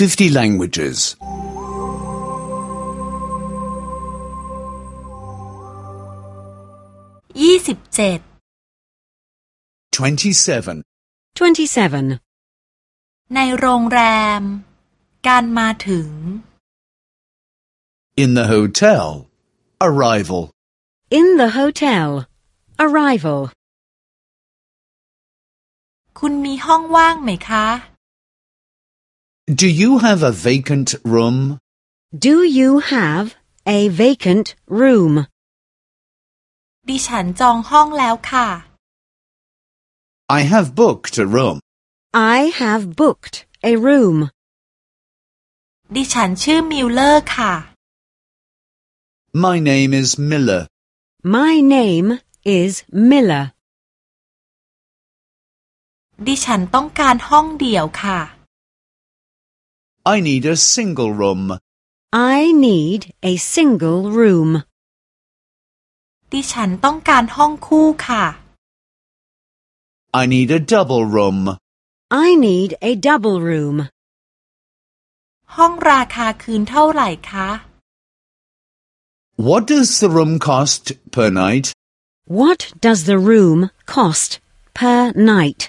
50 languages. ยี่สิบเจ็ด 27. 27. ในโรงแรม การมาถึง In the hotel. Arrival. In the hotel. Arrival. คุณมีห้องว่างไหมคะ Do you have a vacant room? Do you have a vacant room? ดิฉันจองห้องแล้วค่ะ I have booked a room. I have booked a room. ดิฉันชื่อมิลเลอร์ค่ะ My name is Miller. My name is Miller. ดิฉันต้องการห้องเดี่ยวค่ะ I need a single room. I need a single room. ดิฉันต้องการห้องคู่ค่ะ I need a double room. I need a double room. ห้องราคาคืนเท่าไหร่คะ What does the room cost per night? What does the room cost per night?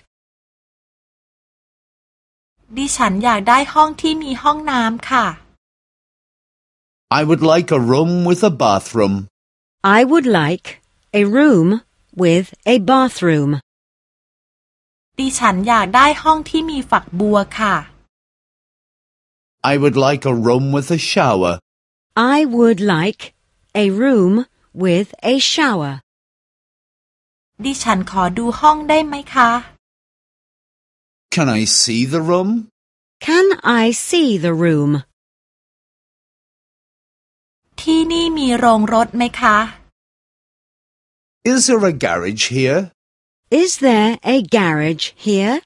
ดิฉันอยากได้ห้องที่มีห้องน้ำค่ะ I would like a room with a bathroom. I would like a room with a bathroom. ดิฉันอยากได้ห้องที่มีฝักบัวค่ะ I would like a room with a shower. I would like a room with a shower. ดิฉันขอดูห้องได้ไหมคะ Can I see the room? Can I see the room? ที่นี่มีโรงรถไหมคะ Is there a garage here? Is there a garage here?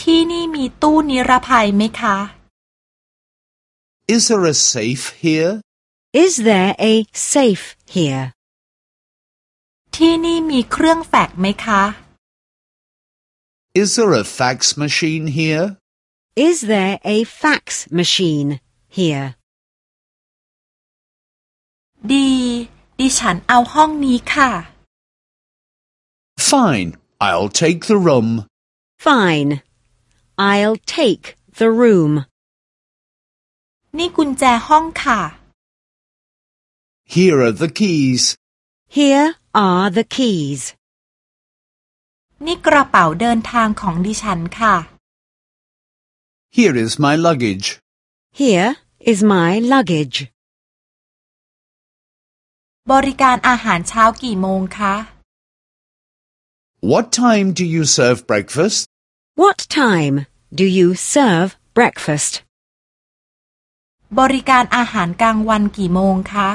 ที่นี่มีตู้นิรภัยไหมคะ Is there a safe here? Is there a safe here? ที่นี่มีเครื่องแฟกซ์ไหมคะ Is there a fax machine here? Is there a fax machine here? ดี ดิฉันเอาห้องนี้ค่ะ Fine, I'll take the room. Fine. I'll take the room. นี่กุญแจห้องค่ะ Here are the keys. Here are the keys. นี่กระเป๋าเดินทางของดิฉันค่ะ Here is my luggage. Here is my luggage. บริการอาหารเช้ากี่โมงคะ What time do you serve breakfast? What time do you serve breakfast? บริการอาหารกลางวันกี่โมงคะ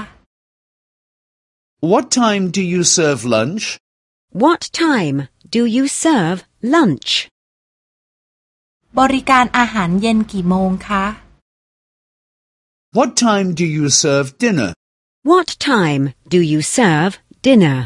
What time do you serve lunch? What time do you serve lunch? บริการอาหารเย็นกี่โมงคะ What time do you serve dinner? What time do you serve dinner?